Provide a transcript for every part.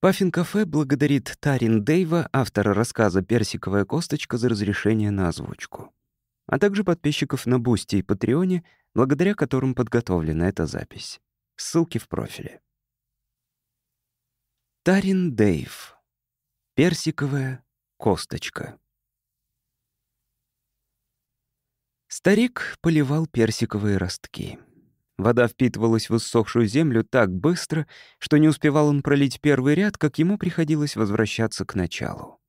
Паффин-кафе благодарит Тарин Дейва, автора рассказа «Персиковая косточка» за разрешение на озвучку, а также подписчиков на Boosty и Patreon е, благодаря которым подготовлена эта запись. Ссылки в профиле. Тарин Дейв. Персиковая косточка. Старик поливал персиковые ростки. Вода впитывалась в иссохшую землю так быстро, что не успевал он пролить первый ряд, как ему приходилось возвращаться к началу.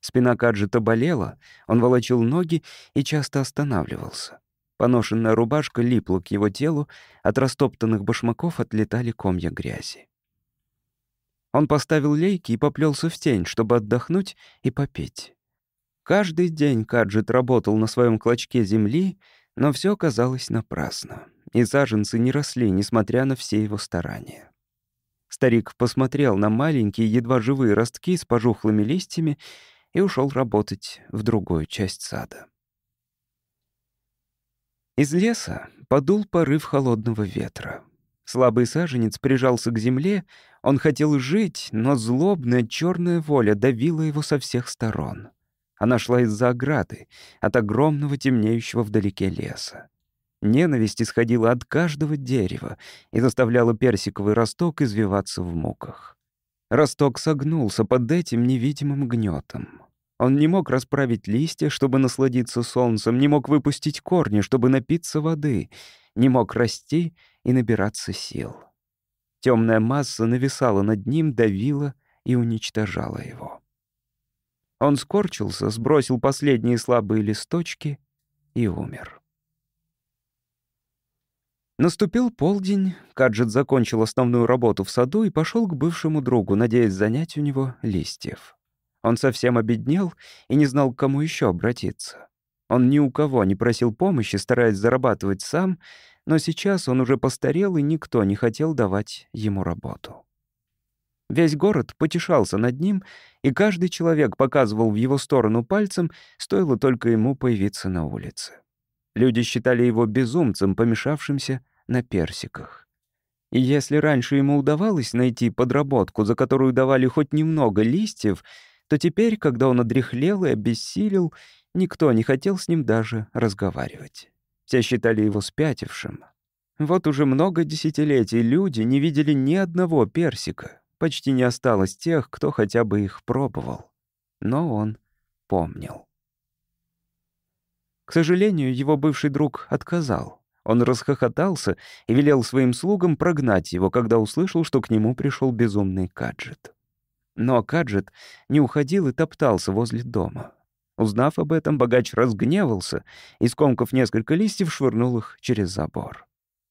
Спина Каджита болела, он волочил ноги и часто останавливался. Поношенная рубашка липла к его телу, от растоптанных башмаков отлетали комья грязи. Он поставил лейки и поплелся в тень, чтобы отдохнуть и попить. Каждый день Каджит работал на своем клочке земли, но все казалось напрасно и саженцы не росли, несмотря на все его старания. Старик посмотрел на маленькие, едва живые ростки с пожухлыми листьями и ушел работать в другую часть сада. Из леса подул порыв холодного ветра. Слабый саженец прижался к земле, он хотел жить, но злобная черная воля давила его со всех сторон. Она шла из-за ограды, от огромного темнеющего вдалеке леса. Ненависть исходила от каждого дерева и заставляла персиковый росток извиваться в муках. Росток согнулся под этим невидимым гнетом. Он не мог расправить листья, чтобы насладиться солнцем, не мог выпустить корни, чтобы напиться воды, не мог расти и набираться сил. Темная масса нависала над ним, давила и уничтожала его. Он скорчился, сбросил последние слабые листочки и умер. Наступил полдень, Каджет закончил основную работу в саду и пошел к бывшему другу, надеясь занять у него листьев. Он совсем обеднел и не знал, к кому еще обратиться. Он ни у кого не просил помощи, стараясь зарабатывать сам, но сейчас он уже постарел, и никто не хотел давать ему работу. Весь город потешался над ним, и каждый человек показывал в его сторону пальцем, стоило только ему появиться на улице. Люди считали его безумцем, помешавшимся на персиках. И если раньше ему удавалось найти подработку, за которую давали хоть немного листьев, то теперь, когда он одряхлел и обессилел, никто не хотел с ним даже разговаривать. Все считали его спятившим. Вот уже много десятилетий люди не видели ни одного персика. Почти не осталось тех, кто хотя бы их пробовал. Но он помнил. К сожалению, его бывший друг отказал. Он расхохотался и велел своим слугам прогнать его, когда услышал, что к нему пришел безумный Каджет. Но Каджет не уходил и топтался возле дома. Узнав об этом, богач разгневался и, скомкав несколько листьев, швырнул их через забор.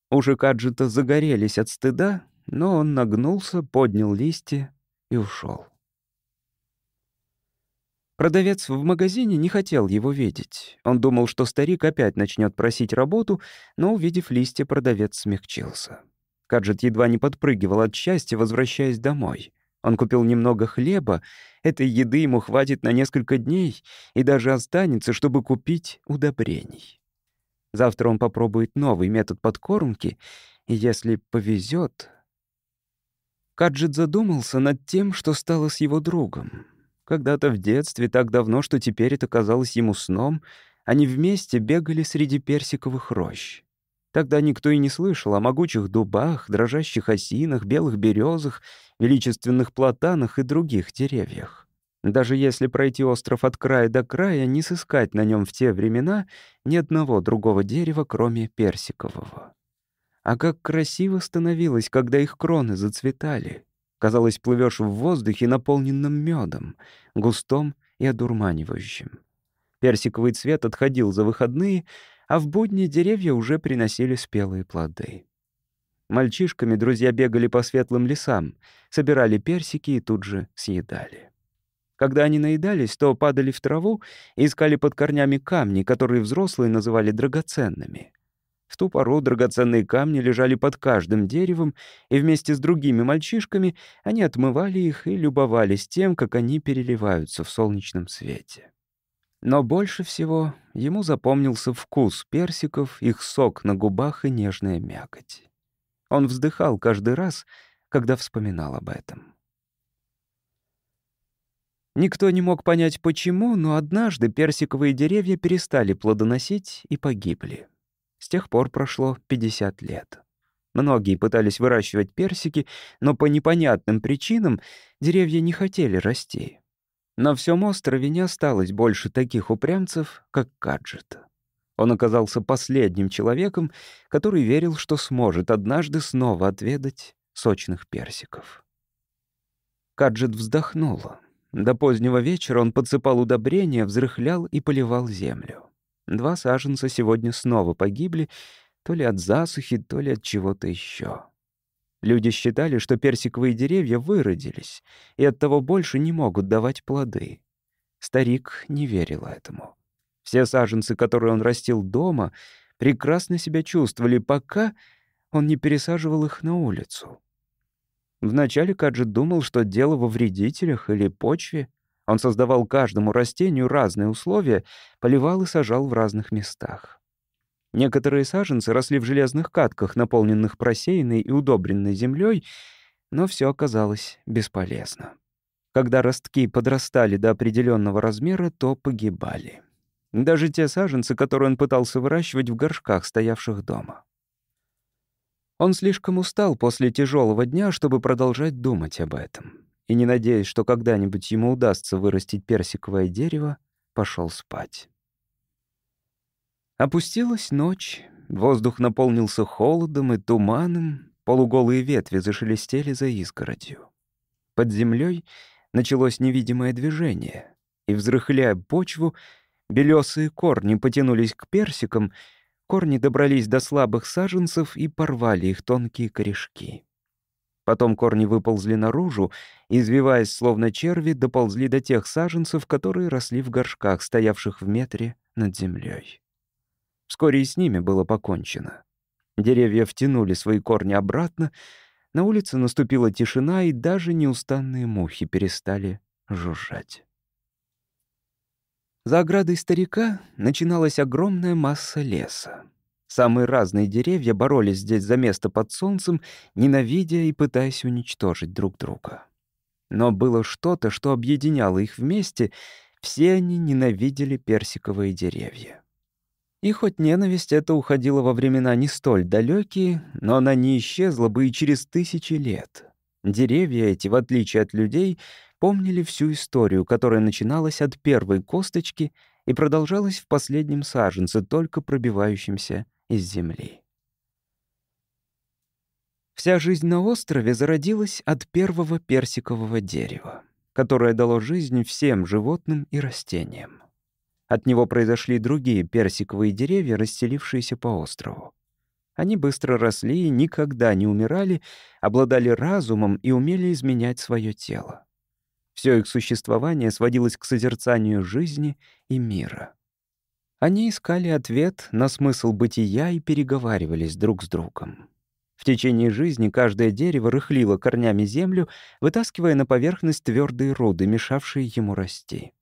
Уши Каджета загорелись от стыда, но он нагнулся, поднял листья и ушел. Продавец в магазине не хотел его видеть. Он думал, что старик опять начнет просить работу, но, увидев листья, продавец смягчился. Каджет едва не подпрыгивал от счастья, возвращаясь домой. Он купил немного хлеба, этой еды ему хватит на несколько дней и даже останется, чтобы купить удобрений. Завтра он попробует новый метод подкормки, и если повезет... Каджет задумался над тем, что стало с его другом. Когда-то в детстве, так давно, что теперь это казалось ему сном, они вместе бегали среди персиковых рощ. Тогда никто и не слышал о могучих дубах, дрожащих осинах, белых березах, величественных платанах и других деревьях. Даже если пройти остров от края до края, не сыскать на нем в те времена ни одного другого дерева, кроме персикового. А как красиво становилось, когда их кроны зацветали. Казалось, плывешь в воздухе, наполненном медом, густом и одурманивающим. Персиковый цвет отходил за выходные, а в будни деревья уже приносили спелые плоды. Мальчишками друзья бегали по светлым лесам, собирали персики и тут же съедали. Когда они наедались, то падали в траву и искали под корнями камни, которые взрослые называли драгоценными. В ту пору драгоценные камни лежали под каждым деревом, и вместе с другими мальчишками они отмывали их и любовались тем, как они переливаются в солнечном свете. Но больше всего ему запомнился вкус персиков, их сок на губах и нежная мякоть. Он вздыхал каждый раз, когда вспоминал об этом. Никто не мог понять, почему, но однажды персиковые деревья перестали плодоносить и погибли. С тех пор прошло 50 лет. Многие пытались выращивать персики, но по непонятным причинам деревья не хотели расти. На всем острове не осталось больше таких упрямцев, как Каджет. Он оказался последним человеком, который верил, что сможет однажды снова отведать сочных персиков. Каджет вздохнула. До позднего вечера он подсыпал удобрения, взрыхлял и поливал землю. Два саженца сегодня снова погибли, то ли от засухи, то ли от чего-то еще. Люди считали, что персиковые деревья выродились и оттого больше не могут давать плоды. Старик не верил этому. Все саженцы, которые он растил дома, прекрасно себя чувствовали, пока он не пересаживал их на улицу. Вначале Каджи думал, что дело во вредителях или почве. Он создавал каждому растению разные условия, поливал и сажал в разных местах. Некоторые саженцы росли в железных катках, наполненных просеянной и удобренной землей, но все оказалось бесполезно. Когда ростки подрастали до определенного размера, то погибали. Даже те саженцы, которые он пытался выращивать в горшках, стоявших дома. Он слишком устал после тяжелого дня, чтобы продолжать думать об этом. И, не надеясь, что когда-нибудь ему удастся вырастить персиковое дерево, пошел спать. Опустилась ночь, воздух наполнился холодом и туманом, полуголые ветви зашелестели за изгородью. Под землей началось невидимое движение, и, взрыхляя почву, белесые корни потянулись к персикам — Корни добрались до слабых саженцев и порвали их тонкие корешки. Потом корни выползли наружу, извиваясь словно черви, доползли до тех саженцев, которые росли в горшках, стоявших в метре над землей. Вскоре и с ними было покончено. Деревья втянули свои корни обратно, на улице наступила тишина, и даже неустанные мухи перестали жужжать. За оградой старика начиналась огромная масса леса. Самые разные деревья боролись здесь за место под солнцем, ненавидя и пытаясь уничтожить друг друга. Но было что-то, что объединяло их вместе, все они ненавидели персиковые деревья. И хоть ненависть эта уходила во времена не столь далекие, но она не исчезла бы и через тысячи лет. Деревья эти, в отличие от людей, помнили всю историю, которая начиналась от первой косточки и продолжалась в последнем саженце, только пробивающемся из земли. Вся жизнь на острове зародилась от первого персикового дерева, которое дало жизнь всем животным и растениям. От него произошли другие персиковые деревья, расселившиеся по острову. Они быстро росли и никогда не умирали, обладали разумом и умели изменять свое тело. Все их существование сводилось к созерцанию жизни и мира. Они искали ответ на смысл бытия и переговаривались друг с другом. В течение жизни каждое дерево рыхлило корнями землю, вытаскивая на поверхность твердые руды, мешавшие ему расти.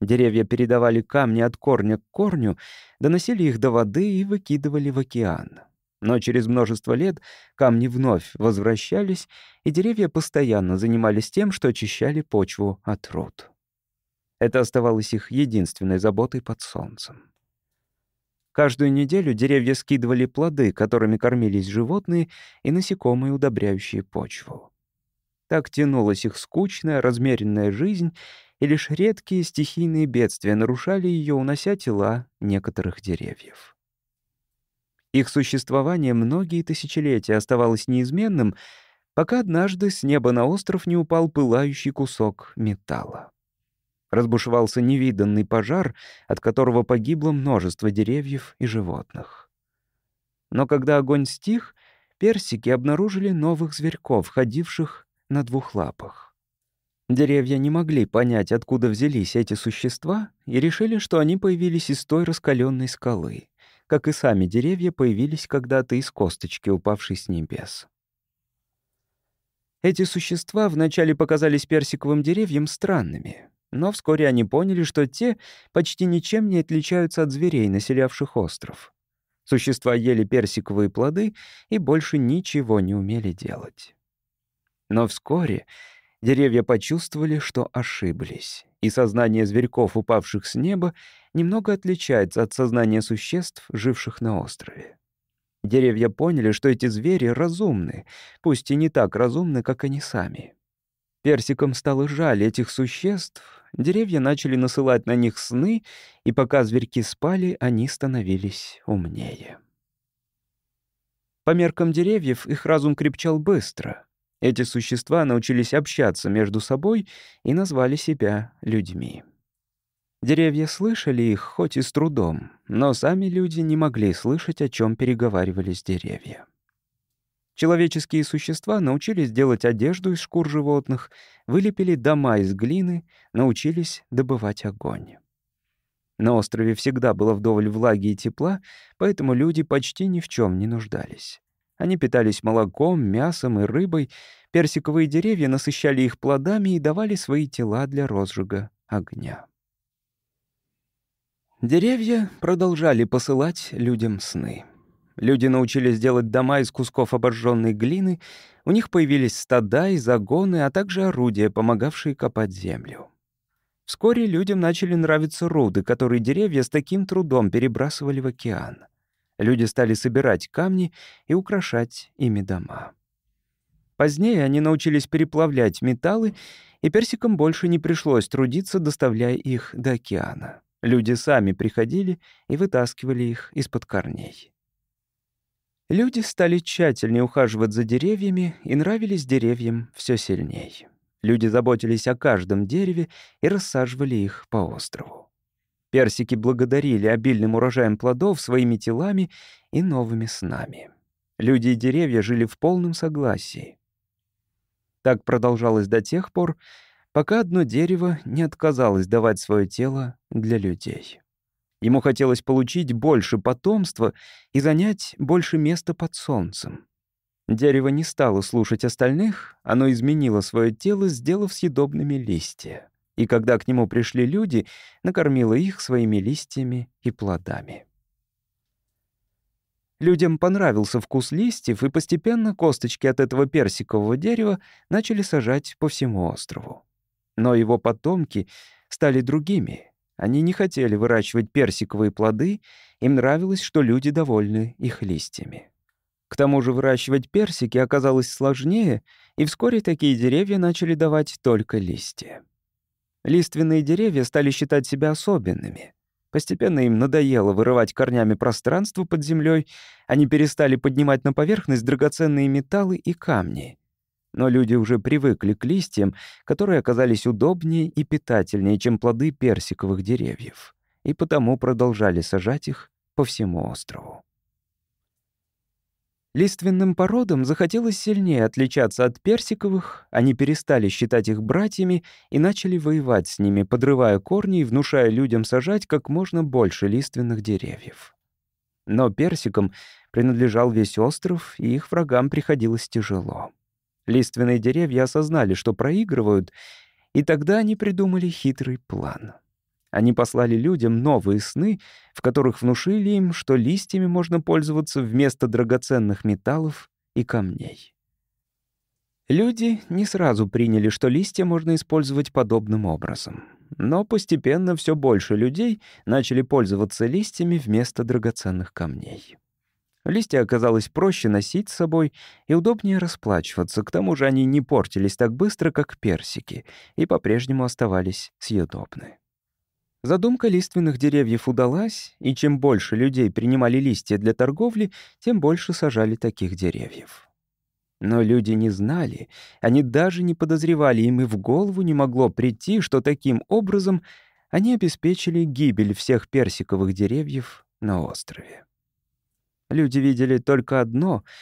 Деревья передавали камни от корня к корню, доносили их до воды и выкидывали в океан. Но через множество лет камни вновь возвращались, и деревья постоянно занимались тем, что очищали почву от руд. Это оставалось их единственной заботой под солнцем. Каждую неделю деревья скидывали плоды, которыми кормились животные и насекомые, удобряющие почву. Так тянулась их скучная, размеренная жизнь, и лишь редкие стихийные бедствия нарушали ее, унося тела некоторых деревьев. Их существование многие тысячелетия оставалось неизменным, пока однажды с неба на остров не упал пылающий кусок металла. Разбушевался невиданный пожар, от которого погибло множество деревьев и животных. Но когда огонь стих, персики обнаружили новых зверьков, ходивших на двух лапах. Деревья не могли понять, откуда взялись эти существа, и решили, что они появились из той раскаленной скалы как и сами деревья, появились когда-то из косточки, упавшей с небес. Эти существа вначале показались персиковым деревьям странными, но вскоре они поняли, что те почти ничем не отличаются от зверей, населявших остров. Существа ели персиковые плоды и больше ничего не умели делать. Но вскоре Деревья почувствовали, что ошиблись, и сознание зверьков, упавших с неба, немного отличается от сознания существ, живших на острове. Деревья поняли, что эти звери разумны, пусть и не так разумны, как они сами. Персикам стало жаль этих существ, деревья начали насылать на них сны, и пока зверьки спали, они становились умнее. По меркам деревьев их разум крепчал быстро. Эти существа научились общаться между собой и назвали себя людьми. Деревья слышали их, хоть и с трудом, но сами люди не могли слышать, о чем переговаривались деревья. Человеческие существа научились делать одежду из шкур животных, вылепили дома из глины, научились добывать огонь. На острове всегда было вдоволь влаги и тепла, поэтому люди почти ни в чем не нуждались. Они питались молоком, мясом и рыбой, персиковые деревья насыщали их плодами и давали свои тела для розжига огня. Деревья продолжали посылать людям сны. Люди научились делать дома из кусков обожженной глины, у них появились стада и загоны, а также орудия, помогавшие копать землю. Вскоре людям начали нравиться руды, которые деревья с таким трудом перебрасывали в океан. Люди стали собирать камни и украшать ими дома. Позднее они научились переплавлять металлы, и персикам больше не пришлось трудиться, доставляя их до океана. Люди сами приходили и вытаскивали их из-под корней. Люди стали тщательнее ухаживать за деревьями и нравились деревьям все сильнее. Люди заботились о каждом дереве и рассаживали их по острову. Персики благодарили обильным урожаем плодов своими телами и новыми снами. Люди и деревья жили в полном согласии. Так продолжалось до тех пор, пока одно дерево не отказалось давать свое тело для людей. Ему хотелось получить больше потомства и занять больше места под солнцем. Дерево не стало слушать остальных, оно изменило свое тело, сделав съедобными листья. И когда к нему пришли люди, накормило их своими листьями и плодами. Людям понравился вкус листьев, и постепенно косточки от этого персикового дерева начали сажать по всему острову. Но его потомки стали другими. Они не хотели выращивать персиковые плоды, им нравилось, что люди довольны их листьями. К тому же выращивать персики оказалось сложнее, и вскоре такие деревья начали давать только листья. Лиственные деревья стали считать себя особенными. Постепенно им надоело вырывать корнями пространство под землей, они перестали поднимать на поверхность драгоценные металлы и камни — но люди уже привыкли к листьям, которые оказались удобнее и питательнее, чем плоды персиковых деревьев, и потому продолжали сажать их по всему острову. Лиственным породам захотелось сильнее отличаться от персиковых, они перестали считать их братьями и начали воевать с ними, подрывая корни и внушая людям сажать как можно больше лиственных деревьев. Но персикам принадлежал весь остров, и их врагам приходилось тяжело. Лиственные деревья осознали, что проигрывают, и тогда они придумали хитрый план. Они послали людям новые сны, в которых внушили им, что листьями можно пользоваться вместо драгоценных металлов и камней. Люди не сразу приняли, что листья можно использовать подобным образом. Но постепенно все больше людей начали пользоваться листьями вместо драгоценных камней. Листья оказалось проще носить с собой и удобнее расплачиваться, к тому же они не портились так быстро, как персики, и по-прежнему оставались съедобны. Задумка лиственных деревьев удалась, и чем больше людей принимали листья для торговли, тем больше сажали таких деревьев. Но люди не знали, они даже не подозревали, им и в голову не могло прийти, что таким образом они обеспечили гибель всех персиковых деревьев на острове. Люди видели только одно —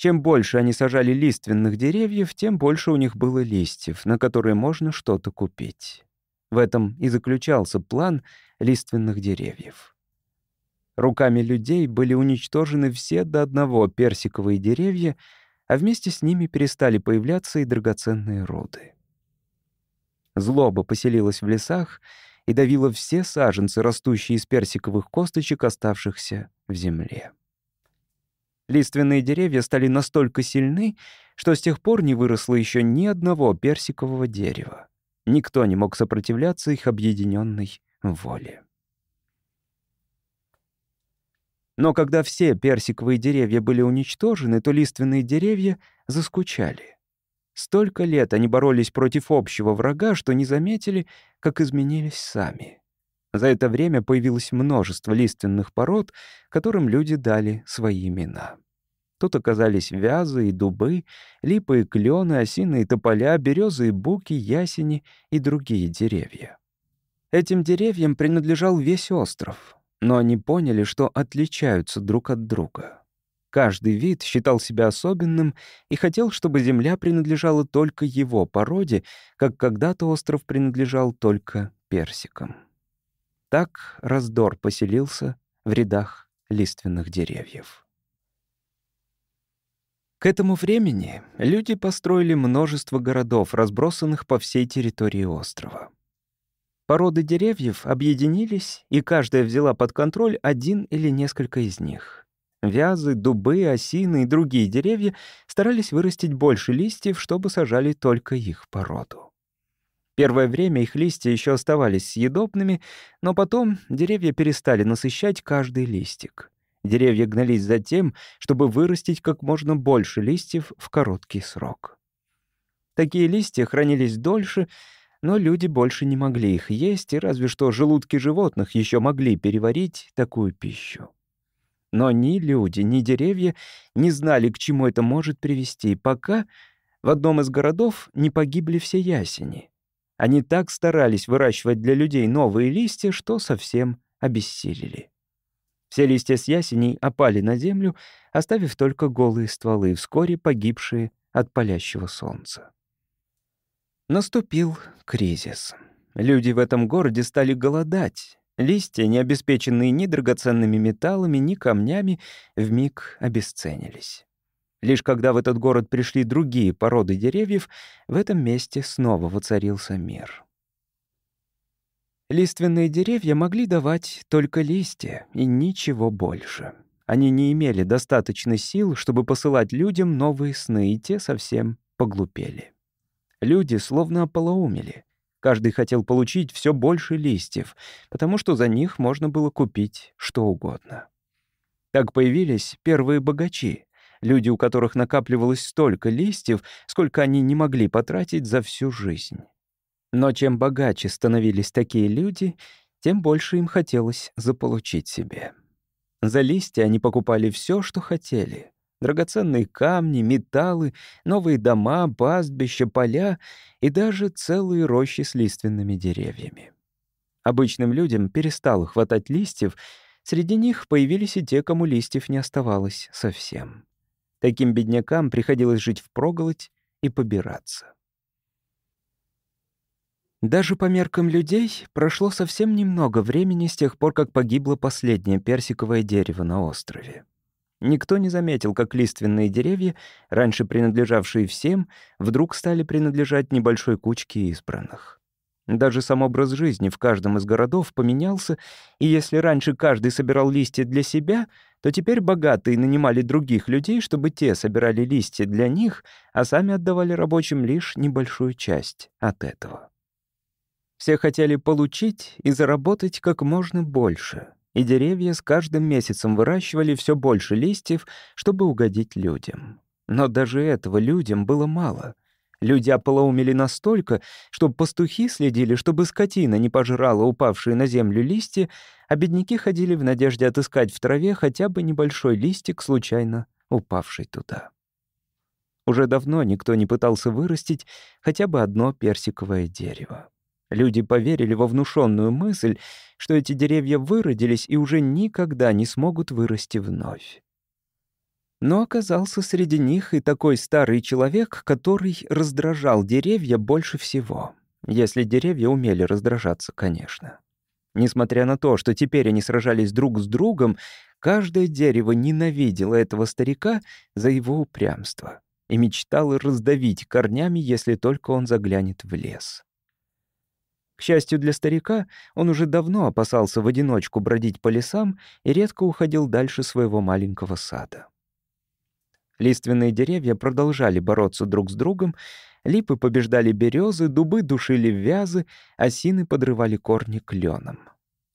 чем больше они сажали лиственных деревьев, тем больше у них было листьев, на которые можно что-то купить. В этом и заключался план лиственных деревьев. Руками людей были уничтожены все до одного персиковые деревья, а вместе с ними перестали появляться и драгоценные роды. Злоба поселилась в лесах и давила все саженцы, растущие из персиковых косточек, оставшихся в земле. Лиственные деревья стали настолько сильны, что с тех пор не выросло еще ни одного персикового дерева. Никто не мог сопротивляться их объединенной воле. Но когда все персиковые деревья были уничтожены, то лиственные деревья заскучали. Столько лет они боролись против общего врага, что не заметили, как изменились сами. За это время появилось множество лиственных пород, которым люди дали свои имена. Тут оказались вязы и дубы, липы и клены, осины и тополя, березы и буки, ясени и другие деревья. Этим деревьям принадлежал весь остров, но они поняли, что отличаются друг от друга. Каждый вид считал себя особенным и хотел, чтобы земля принадлежала только его породе, как когда-то остров принадлежал только персикам. Так раздор поселился в рядах лиственных деревьев. К этому времени люди построили множество городов, разбросанных по всей территории острова. Породы деревьев объединились, и каждая взяла под контроль один или несколько из них. Вязы, дубы, осины и другие деревья старались вырастить больше листьев, чтобы сажали только их породу. Первое время их листья еще оставались съедобными, но потом деревья перестали насыщать каждый листик. Деревья гнались за тем, чтобы вырастить как можно больше листьев в короткий срок. Такие листья хранились дольше, но люди больше не могли их есть, и разве что желудки животных еще могли переварить такую пищу. Но ни люди, ни деревья не знали, к чему это может привести, пока в одном из городов не погибли все ясени. Они так старались выращивать для людей новые листья, что совсем обессилели. Все листья с ясеней опали на землю, оставив только голые стволы, вскоре погибшие от палящего солнца. Наступил кризис. Люди в этом городе стали голодать. Листья, не обеспеченные ни драгоценными металлами, ни камнями, вмиг обесценились. Лишь когда в этот город пришли другие породы деревьев, в этом месте снова воцарился мир. Лиственные деревья могли давать только листья и ничего больше. Они не имели достаточно сил, чтобы посылать людям новые сны, и те совсем поглупели. Люди словно ополоумели. Каждый хотел получить все больше листьев, потому что за них можно было купить что угодно. Так появились первые богачи, люди, у которых накапливалось столько листьев, сколько они не могли потратить за всю жизнь. Но чем богаче становились такие люди, тем больше им хотелось заполучить себе. За листья они покупали все, что хотели. Драгоценные камни, металлы, новые дома, пастбища, поля и даже целые рощи с лиственными деревьями. Обычным людям перестало хватать листьев, среди них появились и те, кому листьев не оставалось совсем. Таким беднякам приходилось жить впроголодь и побираться. Даже по меркам людей прошло совсем немного времени с тех пор, как погибло последнее персиковое дерево на острове. Никто не заметил, как лиственные деревья, раньше принадлежавшие всем, вдруг стали принадлежать небольшой кучке избранных. Даже сам образ жизни в каждом из городов поменялся, и если раньше каждый собирал листья для себя, то теперь богатые нанимали других людей, чтобы те собирали листья для них, а сами отдавали рабочим лишь небольшую часть от этого. Все хотели получить и заработать как можно больше, и деревья с каждым месяцем выращивали все больше листьев, чтобы угодить людям. Но даже этого людям было мало. Люди ополоумели настолько, что пастухи следили, чтобы скотина не пожрала упавшие на землю листья, а бедняки ходили в надежде отыскать в траве хотя бы небольшой листик, случайно упавший туда. Уже давно никто не пытался вырастить хотя бы одно персиковое дерево. Люди поверили во внушенную мысль, что эти деревья выродились и уже никогда не смогут вырасти вновь. Но оказался среди них и такой старый человек, который раздражал деревья больше всего. Если деревья умели раздражаться, конечно. Несмотря на то, что теперь они сражались друг с другом, каждое дерево ненавидело этого старика за его упрямство и мечтало раздавить корнями, если только он заглянет в лес. К счастью для старика, он уже давно опасался в одиночку бродить по лесам и редко уходил дальше своего маленького сада. Лиственные деревья продолжали бороться друг с другом, липы побеждали березы, дубы душили вязы, осины подрывали корни кленом.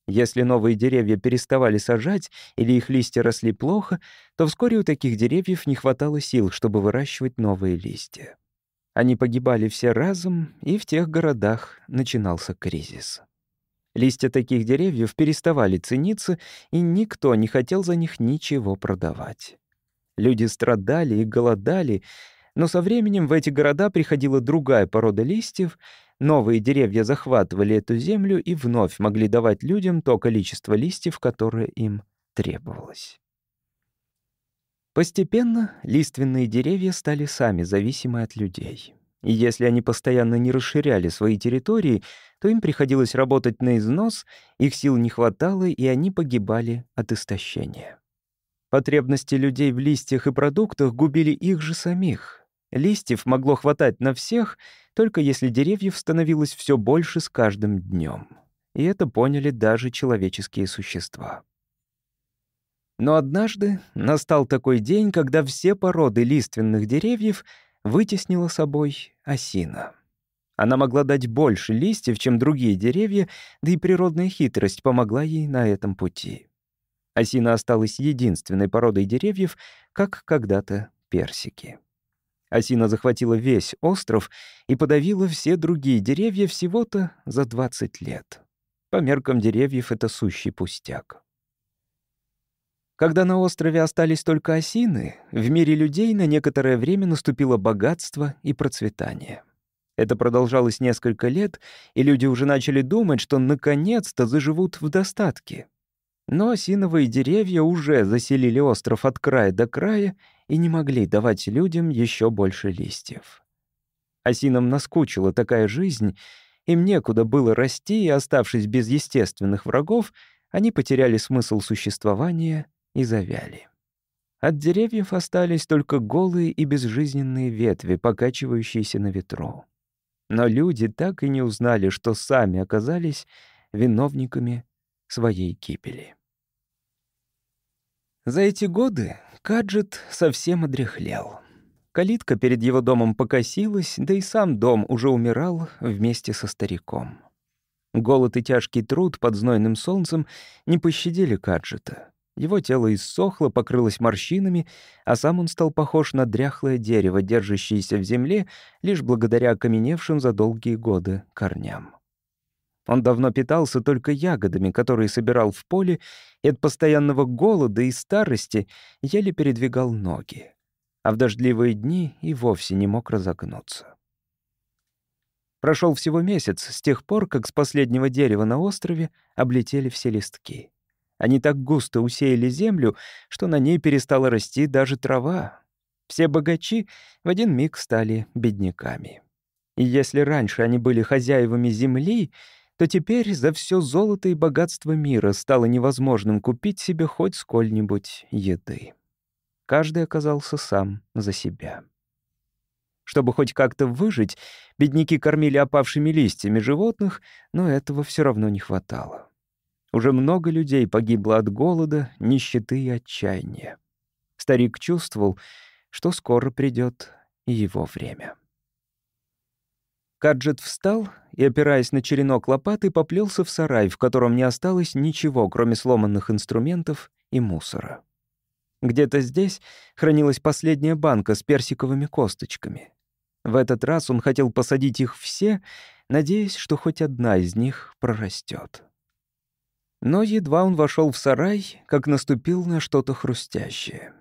Если новые деревья переставали сажать или их листья росли плохо, то вскоре у таких деревьев не хватало сил, чтобы выращивать новые листья. Они погибали все разом, и в тех городах начинался кризис. Листья таких деревьев переставали цениться, и никто не хотел за них ничего продавать. Люди страдали и голодали, но со временем в эти города приходила другая порода листьев, новые деревья захватывали эту землю и вновь могли давать людям то количество листьев, которое им требовалось. Постепенно лиственные деревья стали сами зависимы от людей. И если они постоянно не расширяли свои территории, то им приходилось работать на износ, их сил не хватало, и они погибали от истощения. Потребности людей в листьях и продуктах губили их же самих. Листьев могло хватать на всех, только если деревьев становилось все больше с каждым днем. И это поняли даже человеческие существа. Но однажды настал такой день, когда все породы лиственных деревьев вытеснила собой осина. Она могла дать больше листьев, чем другие деревья, да и природная хитрость помогла ей на этом пути. Осина осталась единственной породой деревьев, как когда-то персики. Осина захватила весь остров и подавила все другие деревья всего-то за 20 лет. По меркам деревьев это сущий пустяк. Когда на острове остались только осины, в мире людей на некоторое время наступило богатство и процветание. Это продолжалось несколько лет, и люди уже начали думать, что наконец-то заживут в достатке. Но осиновые деревья уже заселили остров от края до края и не могли давать людям еще больше листьев. Осинам наскучила такая жизнь, им некуда было расти, и, оставшись без естественных врагов, они потеряли смысл существования и завяли. От деревьев остались только голые и безжизненные ветви, покачивающиеся на ветру. Но люди так и не узнали, что сами оказались виновниками своей гибели. За эти годы Каджет совсем одряхлел. Калитка перед его домом покосилась, да и сам дом уже умирал вместе со стариком. Голод и тяжкий труд под знойным солнцем не пощадили Каджета. Его тело иссохло, покрылось морщинами, а сам он стал похож на дряхлое дерево, держащееся в земле лишь благодаря окаменевшим за долгие годы корням. Он давно питался только ягодами, которые собирал в поле, и от постоянного голода и старости еле передвигал ноги. А в дождливые дни и вовсе не мог разогнуться. Прошел всего месяц с тех пор, как с последнего дерева на острове облетели все листки. Они так густо усеяли землю, что на ней перестала расти даже трава. Все богачи в один миг стали бедняками. И если раньше они были хозяевами земли, то теперь за все золото и богатство мира стало невозможным купить себе хоть сколь-нибудь еды. Каждый оказался сам за себя. Чтобы хоть как-то выжить, бедняки кормили опавшими листьями животных, но этого все равно не хватало. Уже много людей погибло от голода, нищеты и отчаяния. Старик чувствовал, что скоро придет его время. Каджет встал и, опираясь на черенок лопаты, поплелся в сарай, в котором не осталось ничего, кроме сломанных инструментов и мусора. Где-то здесь хранилась последняя банка с персиковыми косточками. В этот раз он хотел посадить их все, надеясь, что хоть одна из них прорастет. Но едва он вошел в сарай, как наступил на что-то хрустящее.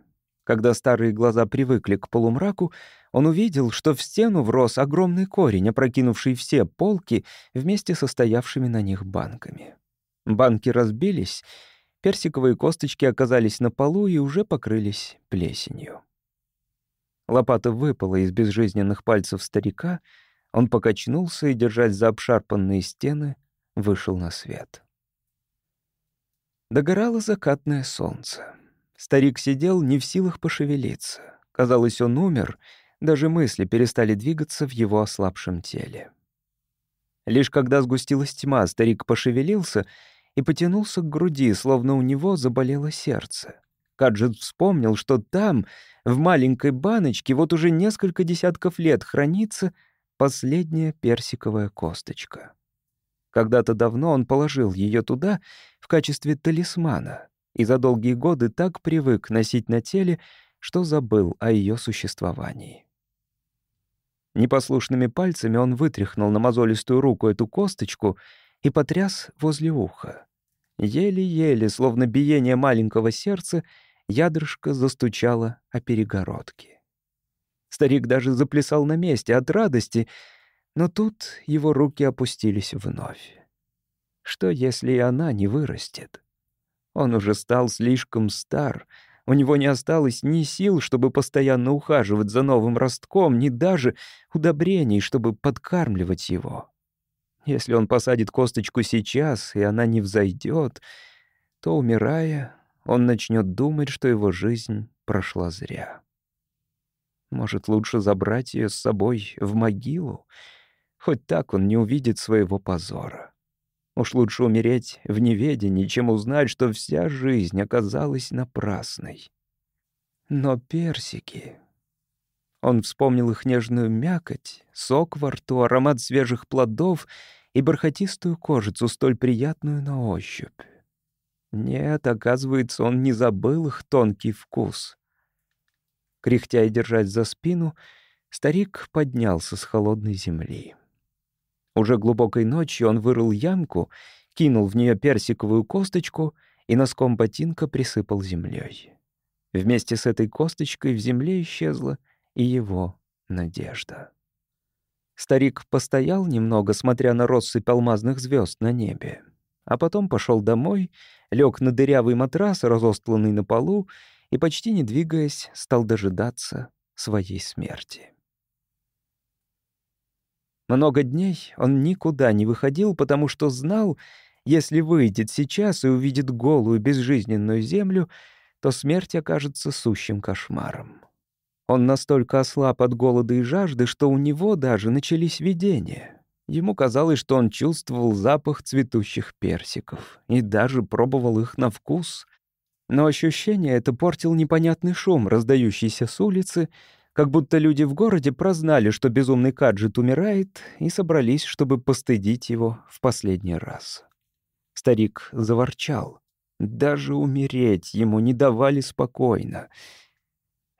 Когда старые глаза привыкли к полумраку, он увидел, что в стену врос огромный корень, опрокинувший все полки вместе со стоявшими на них банками. Банки разбились, персиковые косточки оказались на полу и уже покрылись плесенью. Лопата выпала из безжизненных пальцев старика, он покачнулся и, держась за обшарпанные стены, вышел на свет. Догорало закатное солнце. Старик сидел не в силах пошевелиться. Казалось, он умер, даже мысли перестали двигаться в его ослабшем теле. Лишь когда сгустилась тьма, старик пошевелился и потянулся к груди, словно у него заболело сердце. Каджет вспомнил, что там, в маленькой баночке, вот уже несколько десятков лет хранится последняя персиковая косточка. Когда-то давно он положил ее туда в качестве талисмана и за долгие годы так привык носить на теле, что забыл о ее существовании. Непослушными пальцами он вытряхнул на мозолистую руку эту косточку и потряс возле уха. Еле-еле, словно биение маленького сердца, ядрышко застучало о перегородке. Старик даже заплясал на месте от радости, но тут его руки опустились вновь. Что, если и она не вырастет? Он уже стал слишком стар, у него не осталось ни сил, чтобы постоянно ухаживать за новым ростком, ни даже удобрений, чтобы подкармливать его. Если он посадит косточку сейчас, и она не взойдет, то, умирая, он начнет думать, что его жизнь прошла зря. Может, лучше забрать ее с собой в могилу? Хоть так он не увидит своего позора. Уж лучше умереть в неведении, чем узнать, что вся жизнь оказалась напрасной. Но персики... Он вспомнил их нежную мякоть, сок во рту, аромат свежих плодов и бархатистую кожицу, столь приятную на ощупь. Нет, оказывается, он не забыл их тонкий вкус. Кряхтя и держась за спину, старик поднялся с холодной земли. Уже глубокой ночью он вырыл ямку, кинул в нее персиковую косточку и носком ботинка присыпал землей. Вместе с этой косточкой в земле исчезла и его надежда. Старик постоял немного, смотря на россыпь алмазных звезд на небе, а потом пошел домой, лег на дырявый матрас, разостланный на полу, и, почти не двигаясь, стал дожидаться своей смерти. Много дней он никуда не выходил, потому что знал, если выйдет сейчас и увидит голую безжизненную землю, то смерть окажется сущим кошмаром. Он настолько ослаб от голода и жажды, что у него даже начались видения. Ему казалось, что он чувствовал запах цветущих персиков и даже пробовал их на вкус. Но ощущение это портил непонятный шум, раздающийся с улицы, как будто люди в городе прознали, что безумный Каджит умирает, и собрались, чтобы постыдить его в последний раз. Старик заворчал. Даже умереть ему не давали спокойно.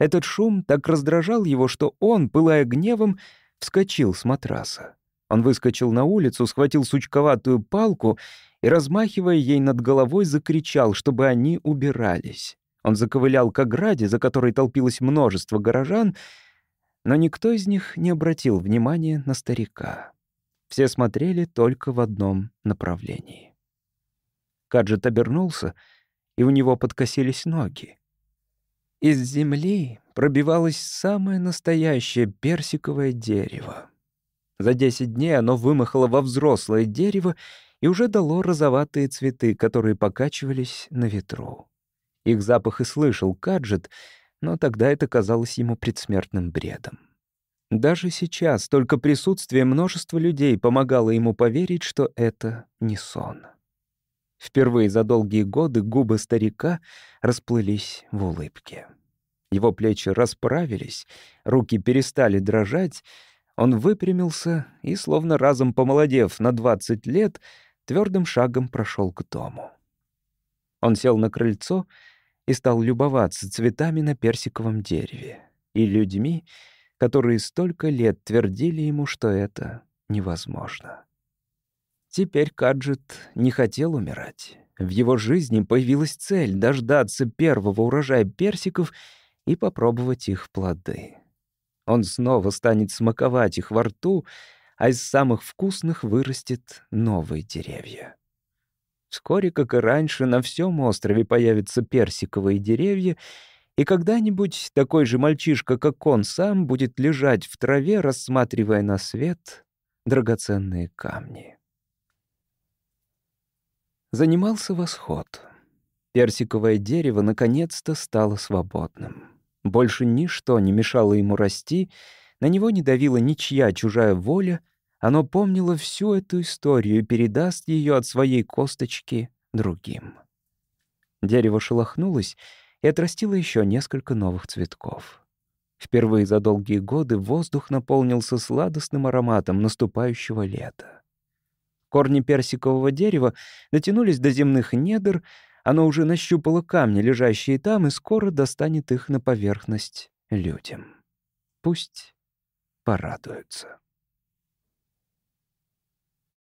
Этот шум так раздражал его, что он, пылая гневом, вскочил с матраса. Он выскочил на улицу, схватил сучковатую палку и, размахивая ей над головой, закричал, чтобы они убирались. Он заковылял к ограде, за которой толпилось множество горожан, но никто из них не обратил внимания на старика. Все смотрели только в одном направлении. Каджет обернулся, и у него подкосились ноги. Из земли пробивалось самое настоящее персиковое дерево. За десять дней оно вымахало во взрослое дерево и уже дало розоватые цветы, которые покачивались на ветру. Их запах и слышал Каджет, но тогда это казалось ему предсмертным бредом. Даже сейчас только присутствие множества людей помогало ему поверить, что это не сон. Впервые за долгие годы губы старика расплылись в улыбке. Его плечи расправились, руки перестали дрожать, он выпрямился и, словно разом помолодев на 20 лет, твердым шагом прошел к дому. Он сел на крыльцо и стал любоваться цветами на персиковом дереве и людьми, которые столько лет твердили ему, что это невозможно. Теперь Каджет не хотел умирать. В его жизни появилась цель — дождаться первого урожая персиков и попробовать их плоды. Он снова станет смаковать их во рту, а из самых вкусных вырастет новые деревья. Вскоре, как и раньше, на всем острове появятся персиковые деревья, и когда-нибудь такой же мальчишка, как он сам, будет лежать в траве, рассматривая на свет драгоценные камни. Занимался восход. Персиковое дерево наконец-то стало свободным. Больше ничто не мешало ему расти, на него не давила ничья чужая воля — оно помнило всю эту историю и передаст ее от своей косточки другим. Дерево шелохнулось, и отрастила еще несколько новых цветков. Впервые за долгие годы воздух наполнился сладостным ароматом наступающего лета. Корни персикового дерева дотянулись до земных недр, оно уже нащупало камни, лежащие там, и скоро достанет их на поверхность людям. Пусть порадуются.